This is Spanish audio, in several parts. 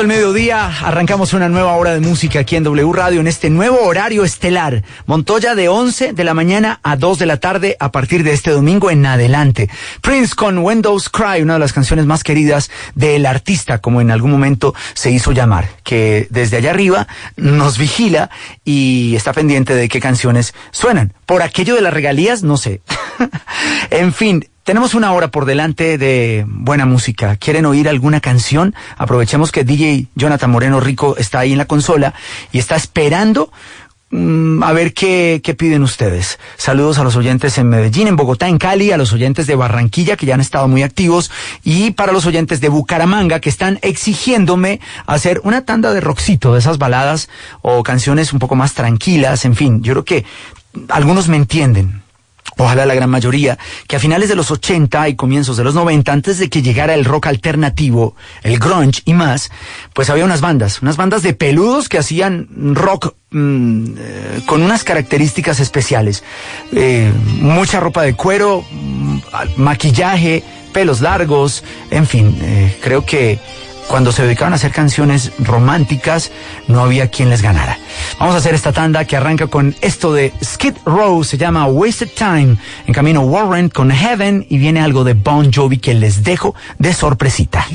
el mediodía, arrancamos una nueva hora de música aquí en W Radio en este nuevo horario estelar. Montoya de 11 de la mañana a 2 de la tarde a partir de este domingo en adelante. Prince con Windows Cry, una de las canciones más queridas del artista, como en algún momento se hizo llamar, que desde allá arriba nos vigila y está pendiente de qué canciones suenan. Por aquello de las regalías, no sé. en fin, tenemos una hora por delante de buena música. ¿Quieren oír alguna canción? Aprovechemos que DJ Jonathan Moreno Rico está ahí en la consola y está esperando mm, a ver qué, qué, piden ustedes. Saludos a los oyentes en Medellín, en Bogotá, en Cali, a los oyentes de Barranquilla que ya han estado muy activos y para los oyentes de Bucaramanga que están exigiéndome hacer una tanda de rockcito, de esas baladas o canciones un poco más tranquilas. En fin, yo creo que algunos me entienden ojalá la gran mayoría, que a finales de los 80 y comienzos de los 90, antes de que llegara el rock alternativo, el grunge y más, pues había unas bandas, unas bandas de peludos que hacían rock mm, eh, con unas características especiales. Eh, mucha ropa de cuero, mm, maquillaje, pelos largos, en fin, eh, creo que cuando se dedicaban a hacer canciones románticas, no había quien les ganara. Vamos a hacer esta tanda que arranca con esto de Skid Row, se llama Wasted Time, en camino Warren con Heaven y viene algo de Bon Jovi que les dejo de sorpresita.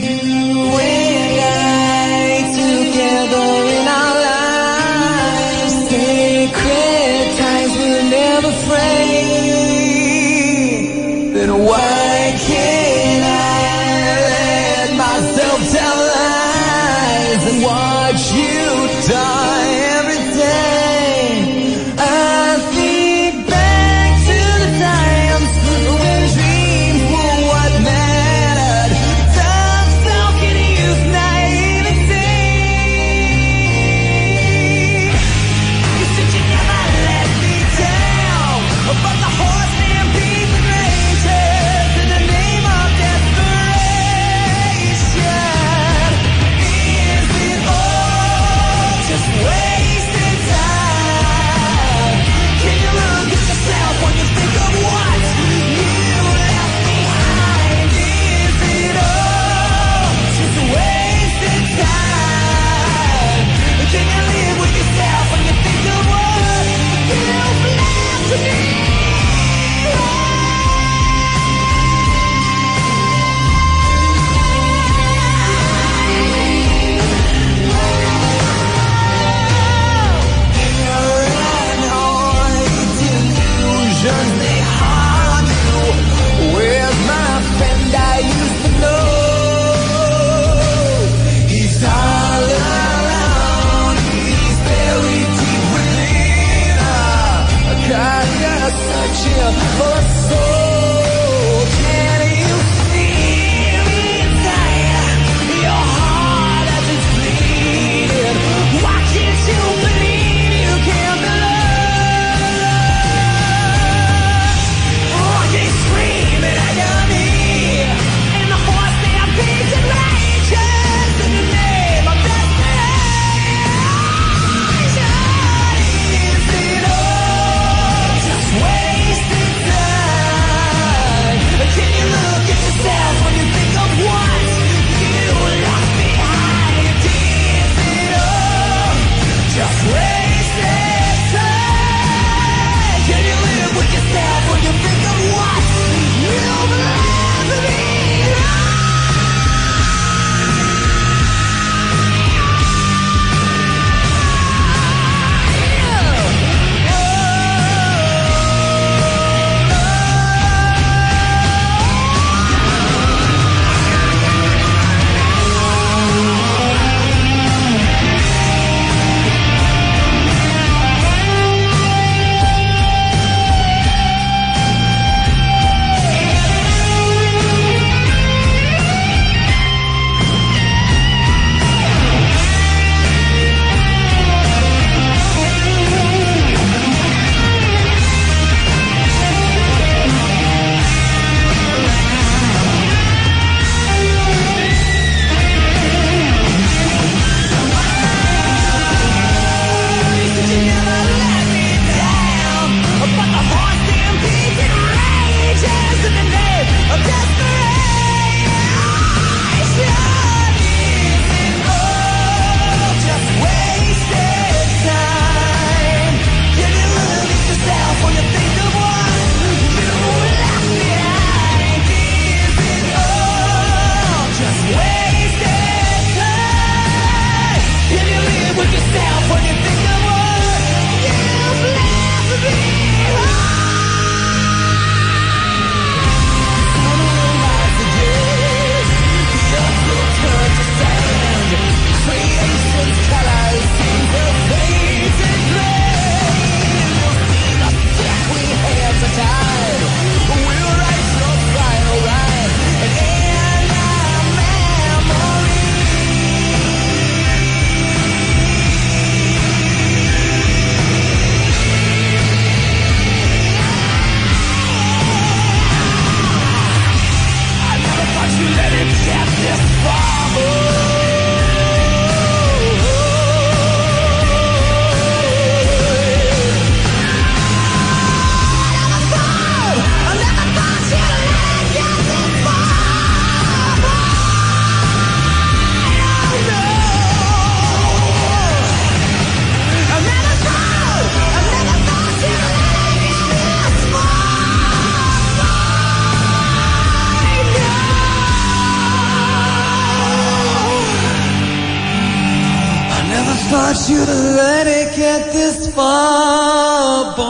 I should have let it get this far, boy.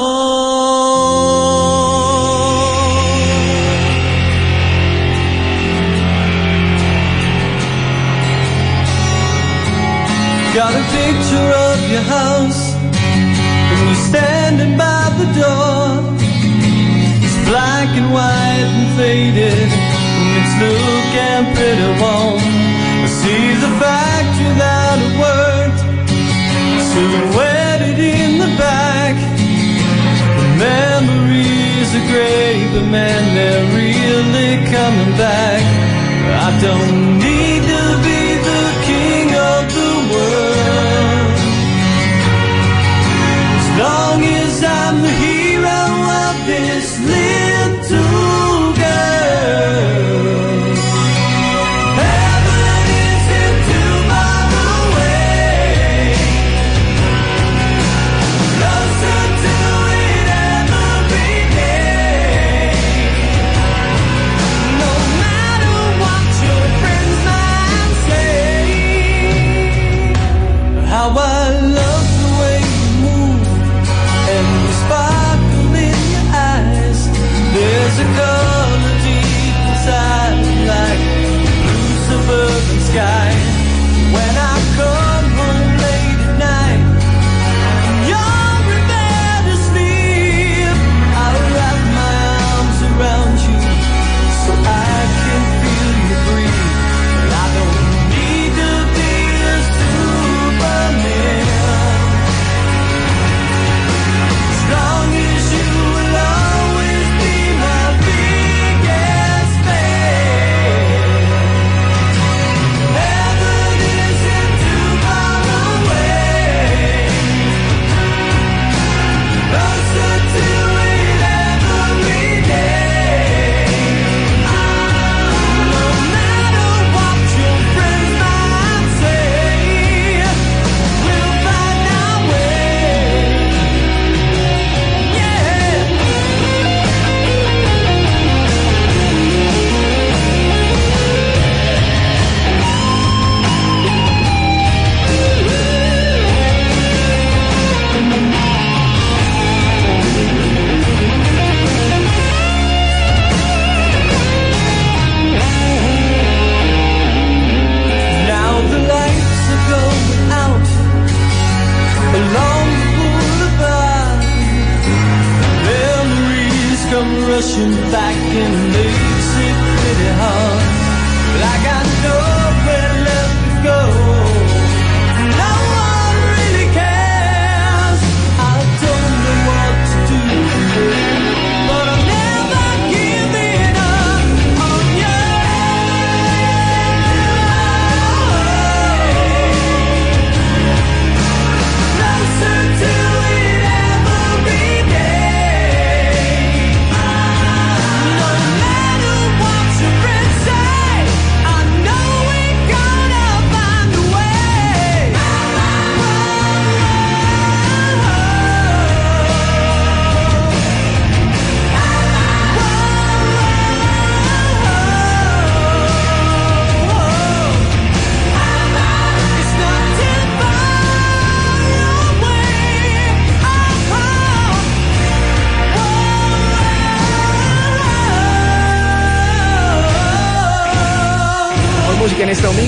Got a picture of your house And you're standing by the door. It's black and white and faded And it's looking pretty warm. I see the fire silhouetted in the back. The memories are great, but man, they're really coming back. I don't need.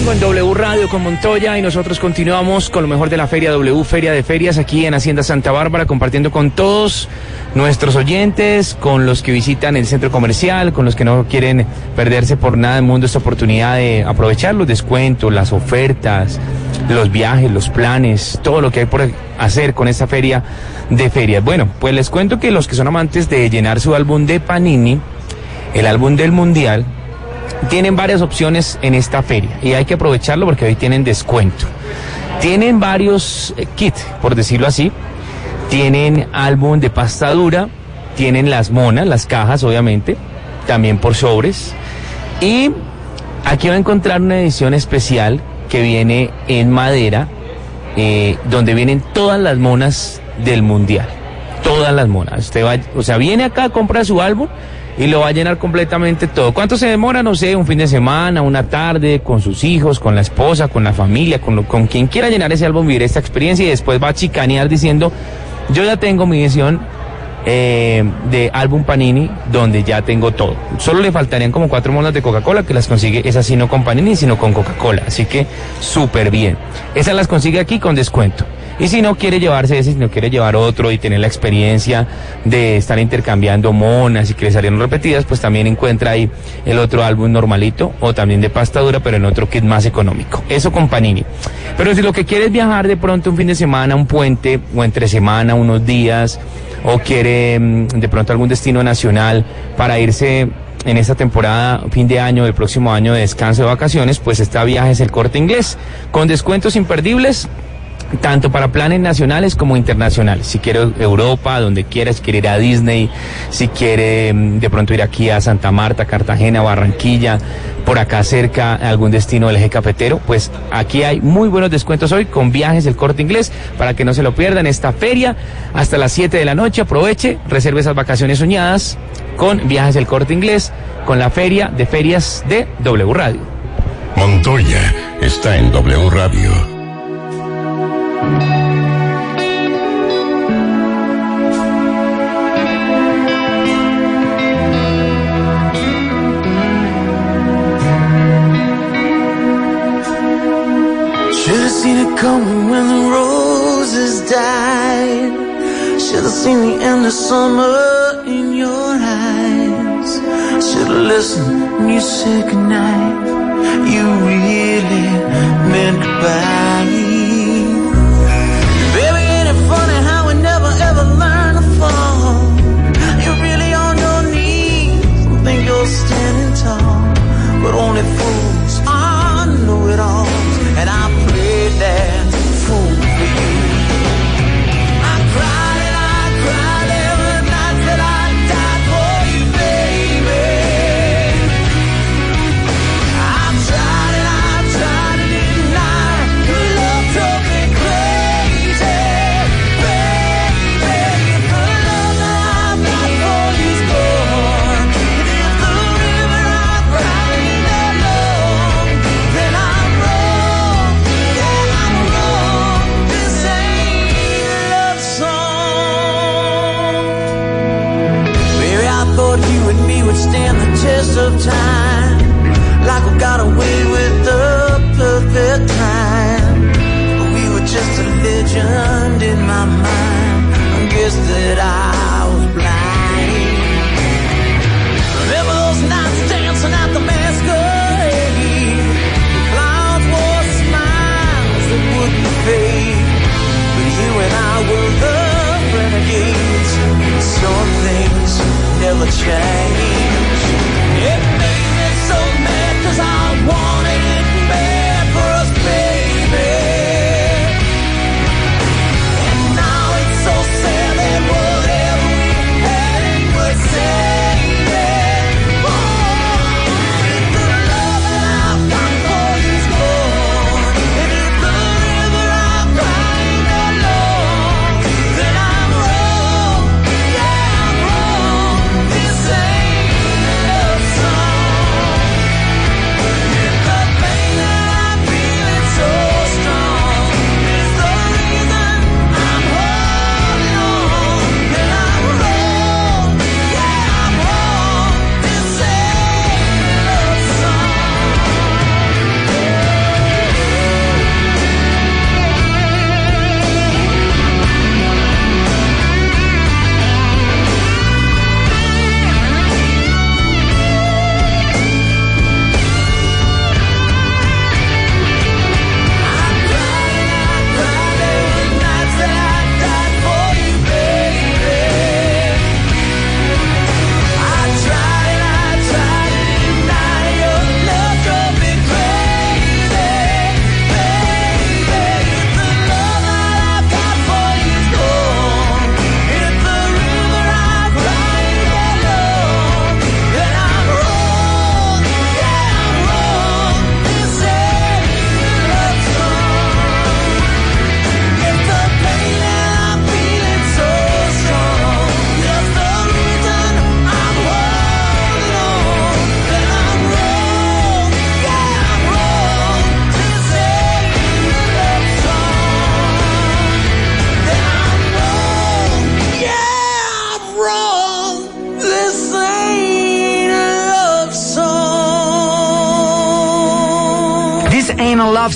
Domingo en W Radio con Montoya y nosotros continuamos con lo mejor de la Feria W, Feria de Ferias aquí en Hacienda Santa Bárbara, compartiendo con todos nuestros oyentes, con los que visitan el centro comercial, con los que no quieren perderse por nada del mundo esta oportunidad de aprovechar los descuentos, las ofertas, los viajes, los planes, todo lo que hay por hacer con esta feria de ferias. Bueno, pues les cuento que los que son amantes de llenar su álbum de Panini, el álbum del Mundial, tienen varias opciones en esta feria y hay que aprovecharlo porque hoy tienen descuento. Tienen varios eh, kits, por decirlo así. Tienen álbum de pasta dura, tienen las monas, las cajas obviamente, también por sobres. Y aquí va a encontrar una edición especial que viene en madera, eh, donde vienen todas las monas del mundial. Todas las monas. Usted o sea, viene acá, compra su álbum y lo va a llenar completamente todo. ¿Cuánto se demora? No sé, un fin de semana, una tarde, con sus hijos, con la esposa, con la familia, con, con quien quiera llenar ese álbum, vivir esta experiencia y después va a chicanear diciendo, yo ya tengo mi edición eh, de álbum Panini donde ya tengo todo. Solo le faltarían como cuatro monas de Coca-Cola que las consigue, esas sí no con Panini, sino con Coca-Cola. Así que súper bien. Esas las consigue aquí con descuento. Y si no quiere llevarse ese, si no quiere llevar otro y tener la experiencia de estar intercambiando monas y que le salieron repetidas, pues también encuentra ahí el otro álbum normalito o también de pasta dura, pero en otro kit más económico. Eso con Panini. Pero si lo que quiere es viajar de pronto un fin de semana, un puente o entre semana, unos días, o quiere mm, de pronto algún destino nacional para irse en esta temporada, fin de año, del próximo año de descanso de vacaciones, pues está Viajes el Corte Inglés, con descuentos imperdibles tanto para planes nacionales como internacionales. Si quiere Europa, donde quiera, si quiere ir a Disney, si quiere mm, de pronto ir aquí a Santa Marta, Cartagena, Barranquilla, por acá cerca, algún destino del eje cafetero, pues aquí hay muy buenos descuentos hoy con viajes del corte inglés para que no se lo pierdan esta feria hasta las 7 de la noche. Aproveche, reserve esas vacaciones soñadas con viajes del corte inglés, con la feria de ferias de W Radio. Montoya está en W Radio. Should've seen it coming when the roses died. Should've seen the end of summer in your eyes. Should've listened when you said goodnight. You really meant goodbye. Never learn to fall. You're really on your knees and think you're standing tall. But only fools are know it all. And I pray.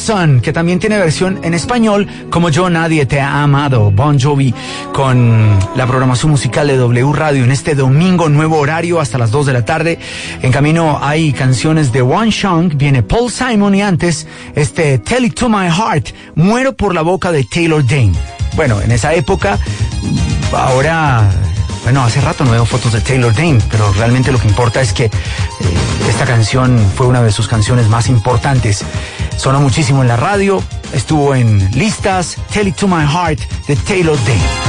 Song, que también tiene versión en español, como Yo Nadie Te Ha Amado, Bon Jovi, con la programación musical de W Radio en este domingo, nuevo horario hasta las 2 de la tarde. En camino hay canciones de One Shang, viene Paul Simon y antes este Tell It To My Heart, Muero por la boca de Taylor Dane. Bueno, en esa época, ahora bueno, hace rato no veo fotos de Taylor Dane, pero realmente lo que importa es que eh, esta canción fue una de sus canciones más importantes. Sonó muchísimo en la radio, estuvo en listas, Tell It To My Heart de Taylor Dane.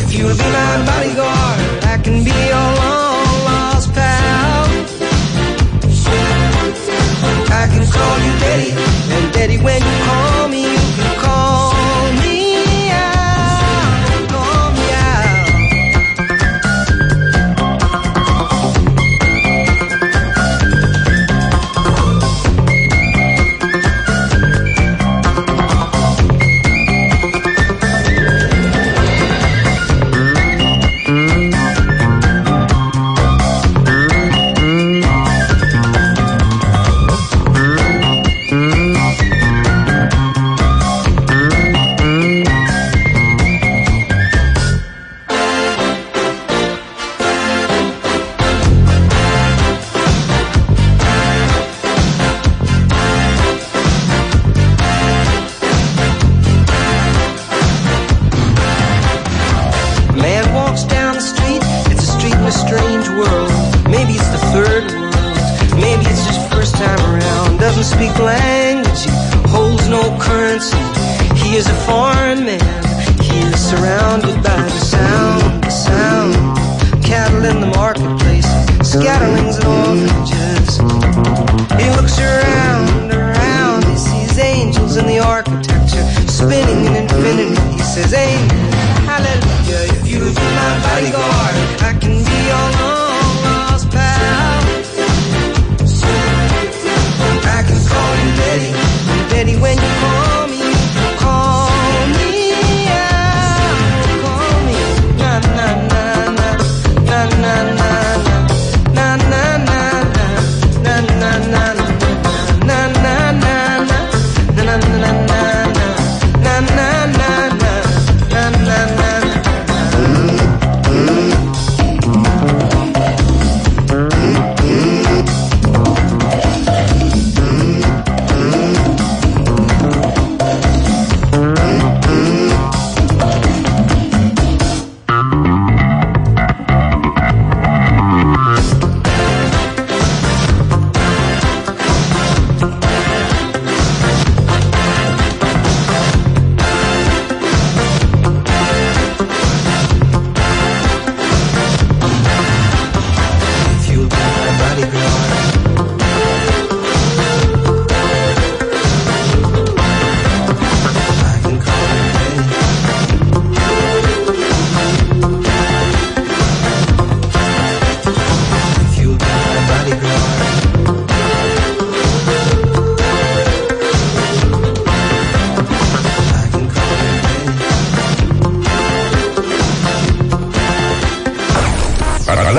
If you'll be my bodyguard, I can be your long lost pal. I can call you Daddy, and Daddy, when you call me,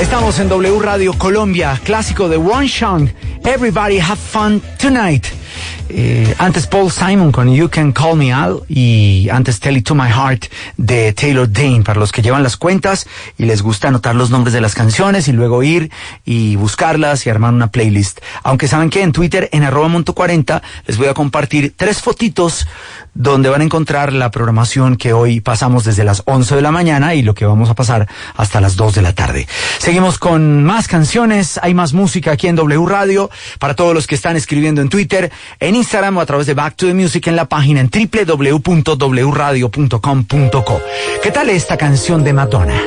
Estamos en W Radio Colombia, clásico de One Shang, Everybody Have Fun Tonight. Eh, antes Paul Simon con You Can Call Me Al y antes Tell It To My Heart de Taylor Dane para los que llevan las cuentas y les gusta anotar los nombres de las canciones y luego ir y buscarlas y armar una playlist. Aunque saben que en Twitter en arroba monto 40 les voy a compartir tres fotitos donde van a encontrar la programación que hoy pasamos desde las 11 de la mañana y lo que vamos a pasar hasta las 2 de la tarde. Seguimos con más canciones, hay más música aquí en W Radio para todos los que están escribiendo en Twitter, en Instagram o a través de Back to the Music en la página en www.wradio.com.co. ¿Qué tal esta canción de Madonna?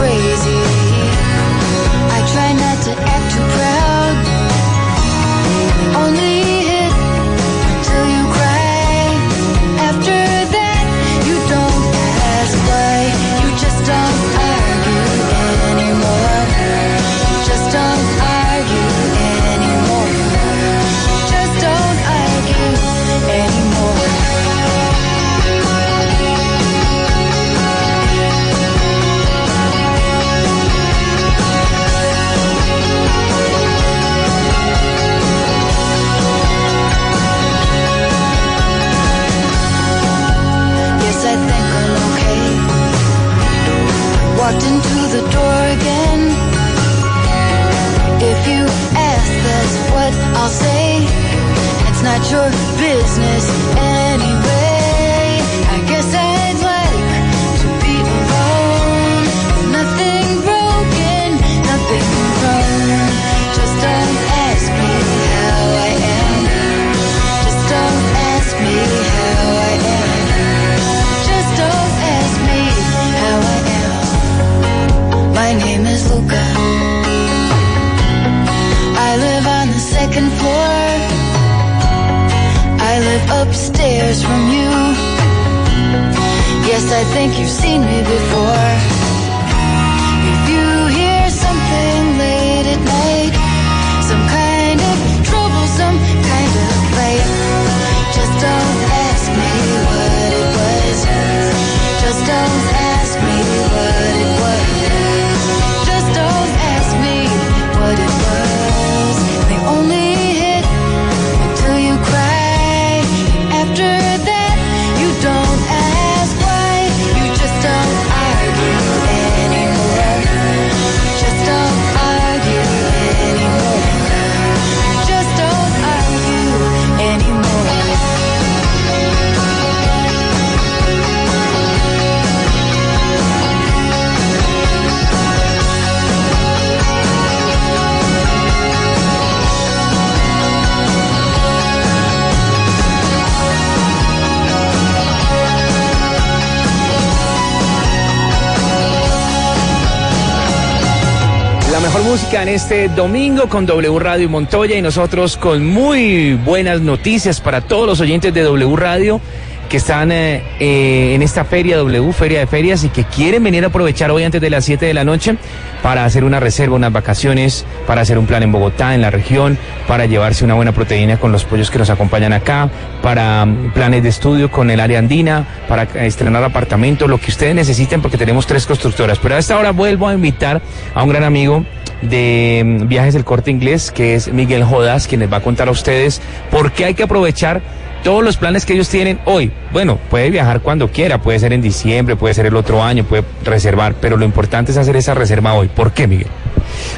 Crazy. Este domingo con W Radio Montoya y nosotros con muy buenas noticias para todos los oyentes de W Radio que están eh, eh, en esta feria W, Feria de Ferias, y que quieren venir a aprovechar hoy antes de las 7 de la noche para hacer una reserva, unas vacaciones, para hacer un plan en Bogotá, en la región, para llevarse una buena proteína con los pollos que nos acompañan acá, para mm, planes de estudio con el área andina, para estrenar apartamentos, lo que ustedes necesiten, porque tenemos tres constructoras. Pero a esta hora vuelvo a invitar a un gran amigo de mm, Viajes del Corte Inglés, que es Miguel Jodas, quien les va a contar a ustedes por qué hay que aprovechar todos los planes que ellos tienen hoy. Bueno, puede viajar cuando quiera, puede ser en diciembre, puede ser el otro año, puede reservar, pero lo importante es hacer esa reserva hoy. ¿Por qué, Miguel?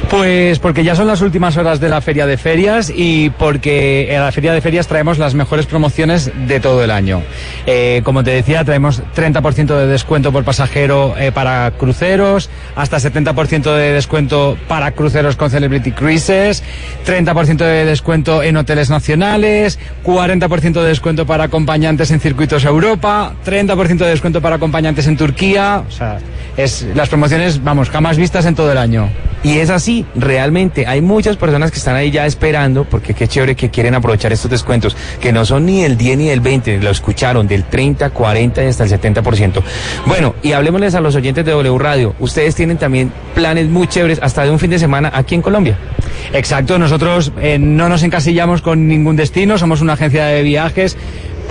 Pues porque ya son las últimas horas de la Feria de Ferias y porque en la Feria de Ferias traemos las mejores promociones de todo el año. Eh, como te decía, traemos 30% de descuento por pasajero eh, para cruceros, hasta 70% de descuento para cruceros con Celebrity Cruises, 30% de descuento en hoteles nacionales, 40% de descuento para acompañantes en circuitos Europa, 30% de descuento para acompañantes en Turquía. O sea, es las promociones, vamos, jamás vistas en todo el año. Y es así, realmente hay muchas personas que están ahí ya esperando, porque qué chévere que quieren aprovechar estos descuentos, que no son ni del 10 ni del 20, lo escucharon, del 30, 40 y hasta el 70%. Bueno, y hablemosles a los oyentes de W Radio, ustedes tienen también planes muy chéveres hasta de un fin de semana aquí en Colombia. Exacto, nosotros eh, no nos encasillamos con ningún destino, somos una agencia de viajes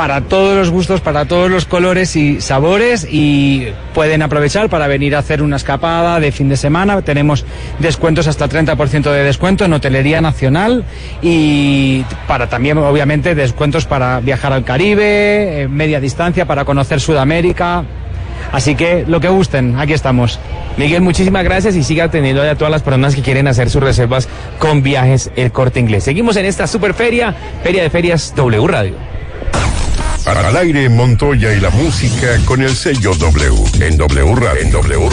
para todos los gustos, para todos los colores y sabores y pueden aprovechar para venir a hacer una escapada de fin de semana. Tenemos descuentos hasta 30% de descuento en hotelería nacional y para también obviamente descuentos para viajar al Caribe, eh, media distancia para conocer Sudamérica. Así que lo que gusten, aquí estamos. Miguel, muchísimas gracias y siga atendiendo a todas las personas que quieren hacer sus reservas con viajes El Corte Inglés. Seguimos en esta super feria, Feria de Ferias W Radio. Al aire Montoya y la música con el sello W en W Radio. En W.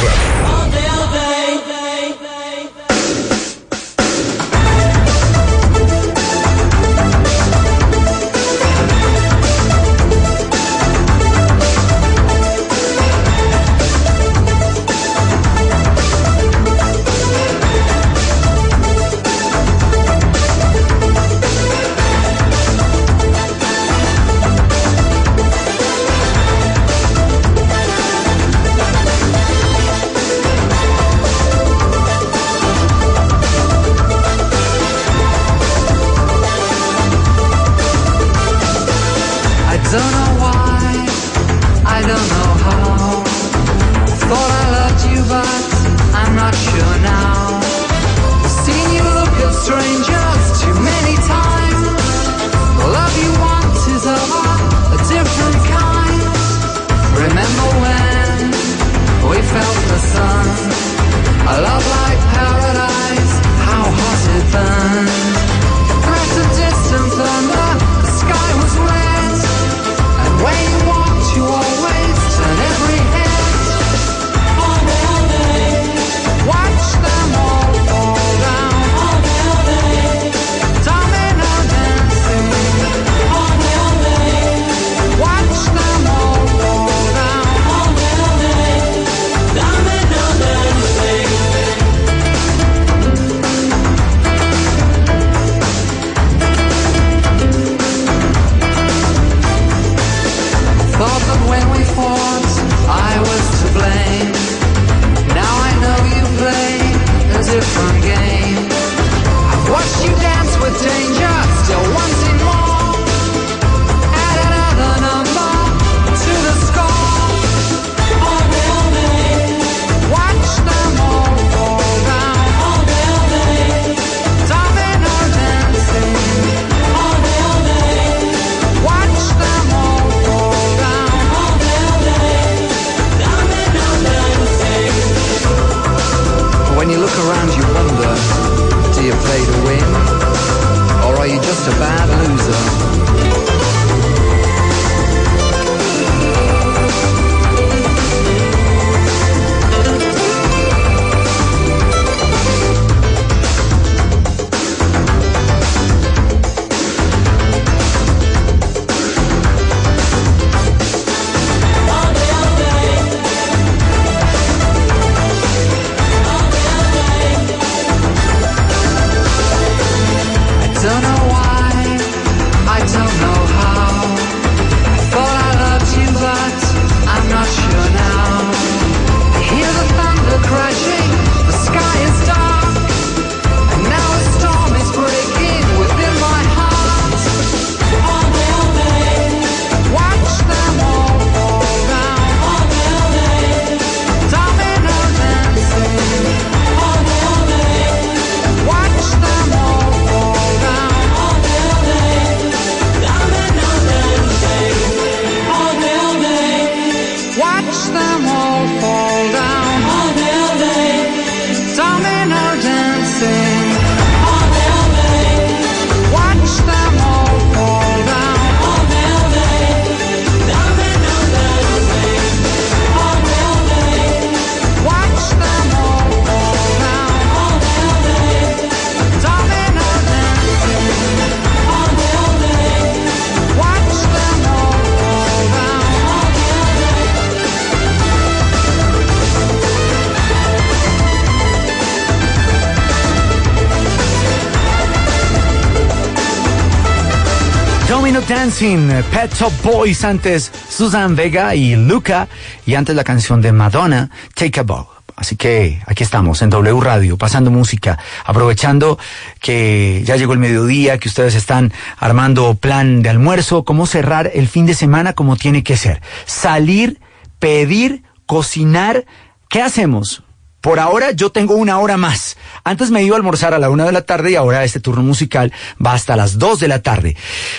Domino Dancing, Pet Shop Boys, antes Susan Vega y Luca, y antes la canción de Madonna, Take a Bow. Así que aquí estamos en W Radio, pasando música, aprovechando que ya llegó el mediodía, que ustedes están armando plan de almuerzo, cómo cerrar el fin de semana como tiene que ser. Salir, pedir, cocinar, ¿qué hacemos? Por ahora yo tengo una hora más. Antes me iba a almorzar a la una de la tarde y ahora este turno musical va hasta las dos de la tarde.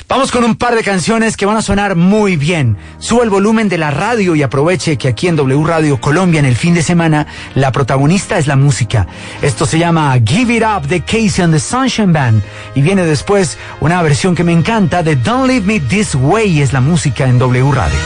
Vamos con un par de canciones que van a sonar muy bien. Suba el volumen de la radio y aproveche que aquí en W Radio Colombia en el fin de semana la protagonista es la música. Esto se llama Give It Up de Casey and the Sunshine Band y viene después una versión que me encanta de Don't Leave Me This Way es la música en W Radio.